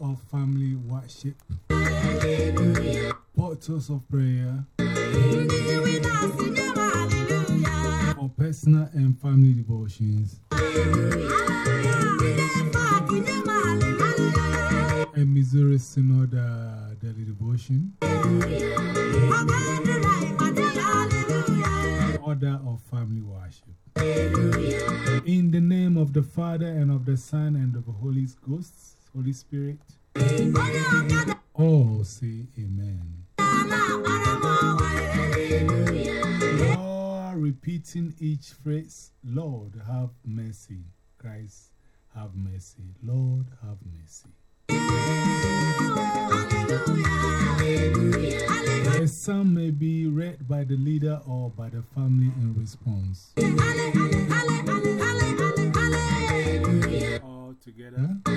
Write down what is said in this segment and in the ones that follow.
Of Family Worship, Portals of Prayer, for personal and family devotions, and Missouri Synod uh, Daily Devotion, Order of Family Worship. In the name of the Father and of the Son and of the Holy Ghost, Holy Spirit, all oh, say Amen. All repeating each phrase, Lord, have mercy. Christ, have mercy. Lord, have mercy. A psalm may be read by the leader or by the family in response. All together.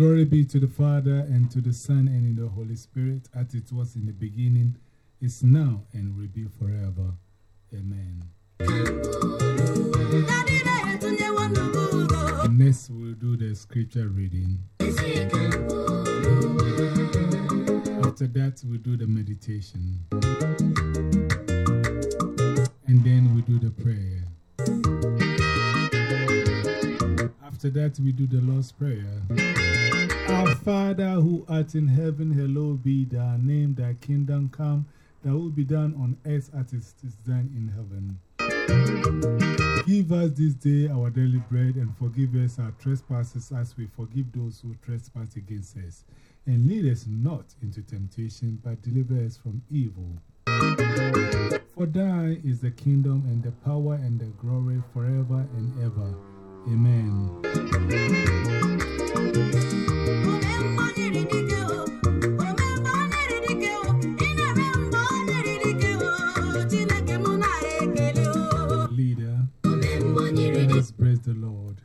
Glory be to the Father, and to the Son, and in the Holy Spirit, as it was in the beginning, is now, and will be forever. Amen. Next, we'll do the scripture reading. After that, we'll do the meditation. And then we do the prayer. After that, we do the Lord's Prayer. Our Father who art in heaven, hallowed be thy name, thy kingdom come, thy will be done on earth as it is done in heaven. Give us this day our daily bread and forgive us our trespasses as we forgive those who trespass against us. And lead us not into temptation, but deliver us from evil. For thine is the kingdom and the power and the glory forever and ever. Amen. Let us praise the Lord.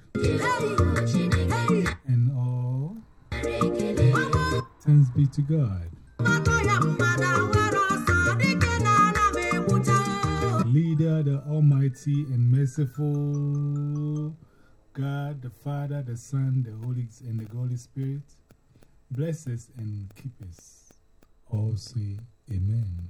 And all thanks be to God. Leader, the Almighty and merciful God, the Father, the Son, the Holy, and the Holy Spirit, bless us and keep us. All say Amen.